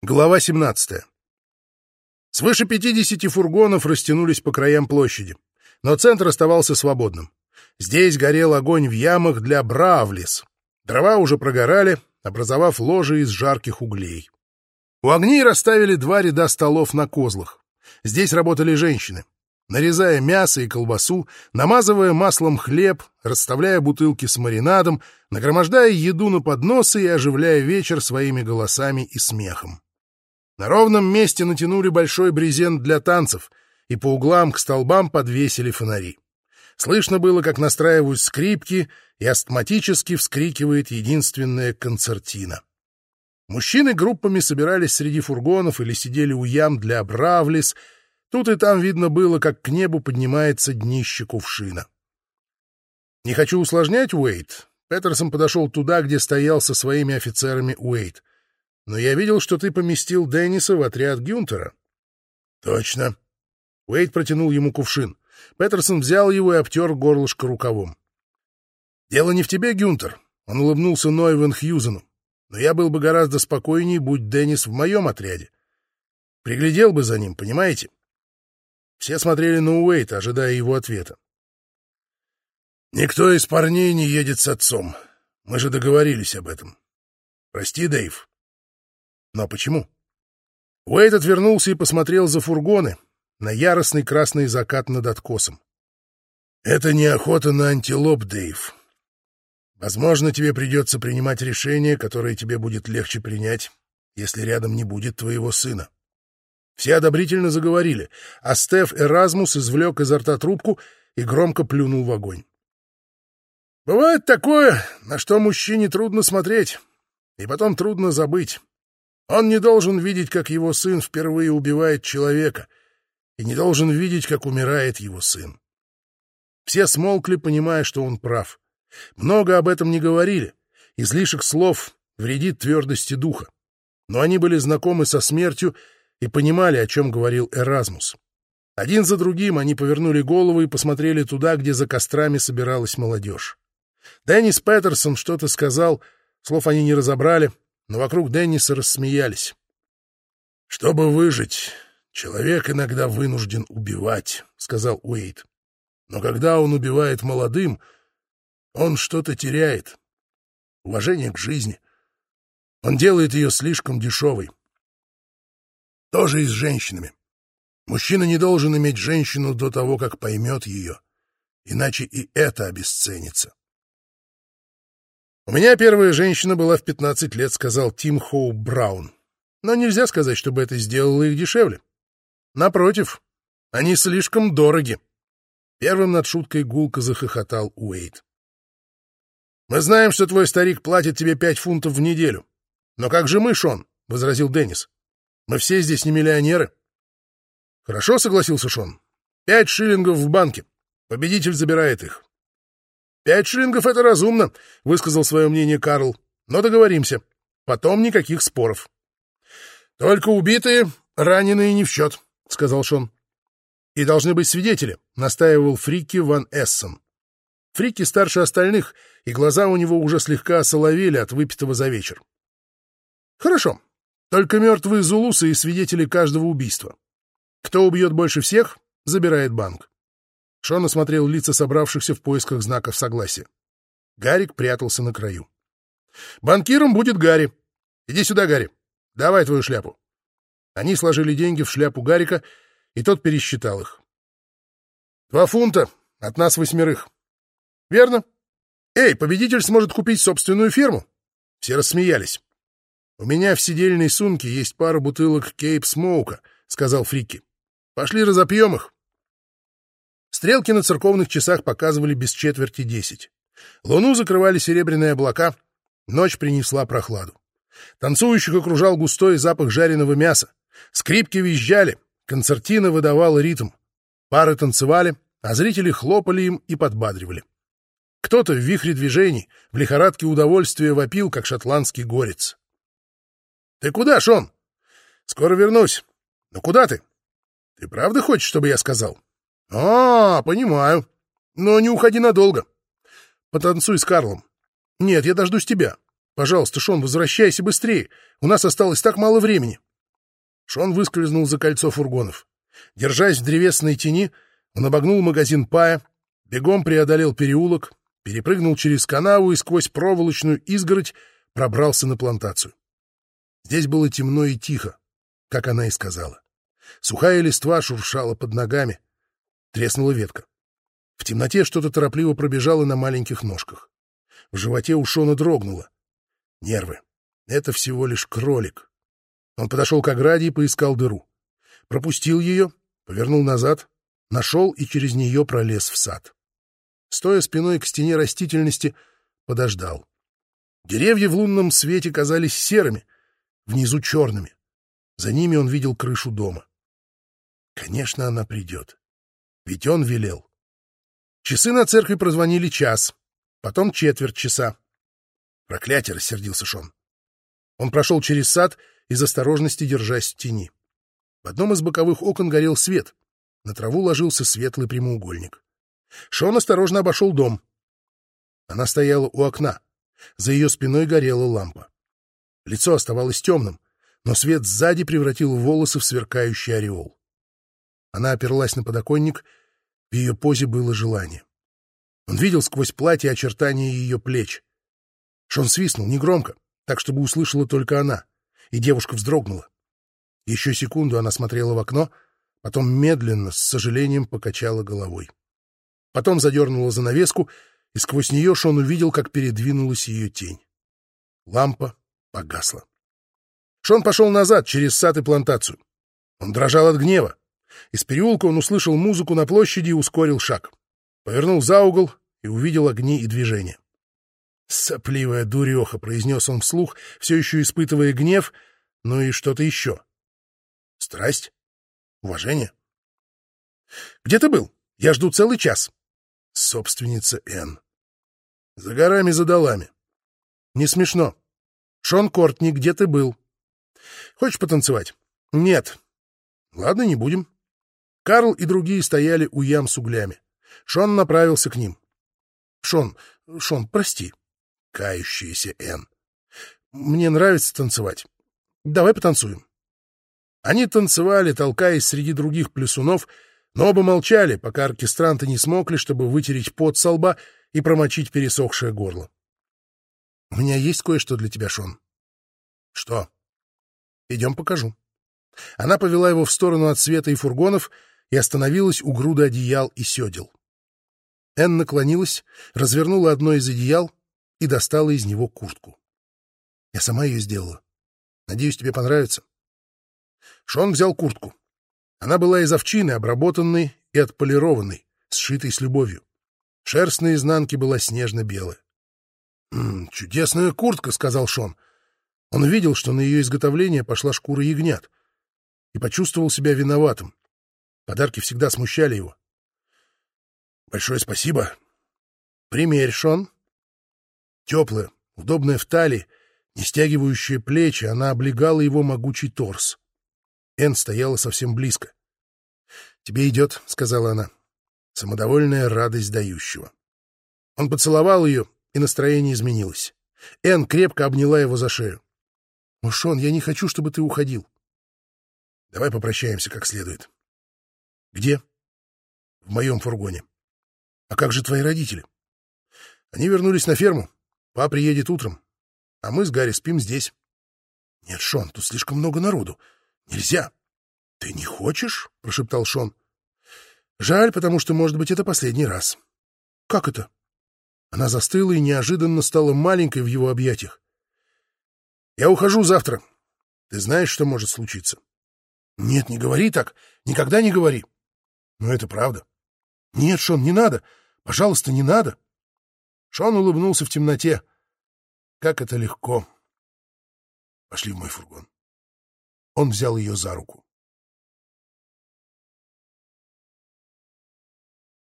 Глава 17. Свыше 50 фургонов растянулись по краям площади, но центр оставался свободным. Здесь горел огонь в ямах для бравлис. Дрова уже прогорали, образовав ложе из жарких углей. У огней расставили два ряда столов на козлах. Здесь работали женщины нарезая мясо и колбасу, намазывая маслом хлеб, расставляя бутылки с маринадом, нагромождая еду на подносы и оживляя вечер своими голосами и смехом. На ровном месте натянули большой брезент для танцев, и по углам к столбам подвесили фонари. Слышно было, как настраивают скрипки, и астматически вскрикивает единственная концертина. Мужчины группами собирались среди фургонов или сидели у ям для бравлис — Тут и там видно было, как к небу поднимается днище кувшина. «Не хочу усложнять, Уэйт». Петерсон подошел туда, где стоял со своими офицерами Уэйт. «Но я видел, что ты поместил Денниса в отряд Гюнтера». «Точно». Уэйт протянул ему кувшин. Петерсон взял его и обтер горлышко рукавом. «Дело не в тебе, Гюнтер», — он улыбнулся Нойвен Хьюзену. «Но я был бы гораздо спокойнее, будь Деннис в моем отряде. Приглядел бы за ним, понимаете?» Все смотрели на Уэйта, ожидая его ответа. «Никто из парней не едет с отцом. Мы же договорились об этом. Прости, Дэйв». «Но почему?» Уэйт отвернулся и посмотрел за фургоны, на яростный красный закат над откосом. «Это не охота на антилоп, Дэйв. Возможно, тебе придется принимать решение, которое тебе будет легче принять, если рядом не будет твоего сына. Все одобрительно заговорили, а Стеф Эразмус извлек изо рта трубку и громко плюнул в огонь. «Бывает такое, на что мужчине трудно смотреть, и потом трудно забыть. Он не должен видеть, как его сын впервые убивает человека, и не должен видеть, как умирает его сын. Все смолкли, понимая, что он прав. Много об этом не говорили. Излишек слов вредит твердости духа. Но они были знакомы со смертью и понимали, о чем говорил Эразмус. Один за другим они повернули голову и посмотрели туда, где за кострами собиралась молодежь. Деннис Петерсон что-то сказал, слов они не разобрали, но вокруг Денниса рассмеялись. «Чтобы выжить, человек иногда вынужден убивать», — сказал Уэйт. «Но когда он убивает молодым, он что-то теряет. Уважение к жизни. Он делает ее слишком дешевой. Тоже и с женщинами. Мужчина не должен иметь женщину до того, как поймет ее, иначе и это обесценится. «У меня первая женщина была в 15 лет», — сказал Тим Хоу Браун. «Но нельзя сказать, чтобы это сделало их дешевле. Напротив, они слишком дороги». Первым над шуткой гулко захохотал Уэйт. «Мы знаем, что твой старик платит тебе пять фунтов в неделю. Но как же мы, Шон?» — возразил Деннис. Мы все здесь не миллионеры. Хорошо, согласился Шон. Пять шиллингов в банке. Победитель забирает их. Пять шиллингов — это разумно, высказал свое мнение Карл. Но договоримся. Потом никаких споров. Только убитые, раненые не в счет, сказал Шон. И должны быть свидетели, настаивал Фрики Ван Эссен. Фрики старше остальных, и глаза у него уже слегка осоловели от выпитого за вечер. Хорошо, только мертвые зулусы и свидетели каждого убийства. Кто убьет больше всех, забирает банк. Шон осмотрел лица собравшихся в поисках знаков согласия. Гарик прятался на краю. «Банкиром будет Гарри. Иди сюда, Гарри. Давай твою шляпу». Они сложили деньги в шляпу Гарика, и тот пересчитал их. «Два фунта от нас восьмерых». «Верно. Эй, победитель сможет купить собственную фирму». Все рассмеялись. «У меня в сидельной сумке есть пара бутылок Кейп Смоука», — сказал Фрики. «Пошли разопьем их». Стрелки на церковных часах показывали без четверти десять. Луну закрывали серебряные облака, ночь принесла прохладу. Танцующих окружал густой запах жареного мяса. Скрипки визжали, концертина выдавала ритм. Пары танцевали, а зрители хлопали им и подбадривали. Кто-то в вихре движений, в лихорадке удовольствия вопил, как шотландский горец. Ты куда, Шон? Скоро вернусь. Ну куда ты? Ты правда хочешь, чтобы я сказал? А, понимаю. Но не уходи надолго. Потанцуй с Карлом. Нет, я дождусь тебя. Пожалуйста, Шон, возвращайся быстрее. У нас осталось так мало времени. Шон выскользнул за кольцо фургонов. Держась в древесной тени, он обогнул магазин Пая, бегом преодолел переулок, перепрыгнул через канаву и сквозь проволочную изгородь пробрался на плантацию. Здесь было темно и тихо, как она и сказала. Сухая листва шуршала под ногами. Треснула ветка. В темноте что-то торопливо пробежало на маленьких ножках. В животе у Шона дрогнуло. Нервы. Это всего лишь кролик. Он подошел к ограде и поискал дыру. Пропустил ее, повернул назад, нашел и через нее пролез в сад. Стоя спиной к стене растительности, подождал. Деревья в лунном свете казались серыми, внизу черными. За ними он видел крышу дома. Конечно, она придет. Ведь он велел. Часы на церкви прозвонили час, потом четверть часа. Проклятие, рассердился Шон. Он прошел через сад, из осторожности держась в тени. В одном из боковых окон горел свет. На траву ложился светлый прямоугольник. Шон осторожно обошел дом. Она стояла у окна. За ее спиной горела лампа. Лицо оставалось темным, но свет сзади превратил волосы в сверкающий ореол. Она оперлась на подоконник, в ее позе было желание. Он видел сквозь платье очертания ее плеч. Шон свистнул негромко, так, чтобы услышала только она, и девушка вздрогнула. Еще секунду она смотрела в окно, потом медленно, с сожалением покачала головой. Потом задернула занавеску, и сквозь нее Шон увидел, как передвинулась ее тень. Лампа погасла. Шон пошел назад, через сад и плантацию. Он дрожал от гнева. Из переулка он услышал музыку на площади и ускорил шаг. Повернул за угол и увидел огни и движение. «Сопливая дуреха», — произнес он вслух, все еще испытывая гнев, ну и что-то еще. «Страсть? Уважение?» «Где ты был? Я жду целый час». Собственница Н. За горами, за долами. Не смешно. Шон Кортни, где ты был? Хочешь потанцевать? Нет. Ладно, не будем. Карл и другие стояли у ям с углями. Шон направился к ним. Шон, Шон, прости. Кающаяся Н. Мне нравится танцевать. Давай потанцуем. Они танцевали, толкаясь среди других плесунов, но оба молчали, пока оркестранты не смогли, чтобы вытереть пот со лба и промочить пересохшее горло. — У меня есть кое-что для тебя, Шон. — Что? — Идем покажу. Она повела его в сторону от света и фургонов, и остановилась у груда одеял и седел. Энн наклонилась, развернула одно из одеял и достала из него куртку. Я сама ее сделала. Надеюсь, тебе понравится. Шон взял куртку. Она была из овчины, обработанной и отполированной, сшитой с любовью. Шерсть на изнанке была снежно-белая. «Чудесная куртка», — сказал Шон. Он видел, что на ее изготовление пошла шкура ягнят, и почувствовал себя виноватым. Подарки всегда смущали его. Большое спасибо. Примерь, Шон. Теплая, удобная в талии, не стягивающая плечи, она облегала его могучий торс. Эн стояла совсем близко. «Тебе идет», — сказала она. Самодовольная радость дающего. Он поцеловал ее, и настроение изменилось. Эн крепко обняла его за шею. «Ну, Шон, я не хочу, чтобы ты уходил. Давай попрощаемся как следует. Где? В моем фургоне. А как же твои родители? Они вернулись на ферму. Папа приедет утром. А мы с Гарри спим здесь. Нет, Шон, тут слишком много народу. Нельзя. Ты не хочешь? Прошептал Шон. Жаль, потому что, может быть, это последний раз. Как это? Она застыла и неожиданно стала маленькой в его объятиях. Я ухожу завтра. Ты знаешь, что может случиться? Нет, не говори так. Никогда не говори. Но это правда. Нет, Шон, не надо. Пожалуйста, не надо. Шон улыбнулся в темноте. Как это легко. Пошли в мой фургон. Он взял ее за руку.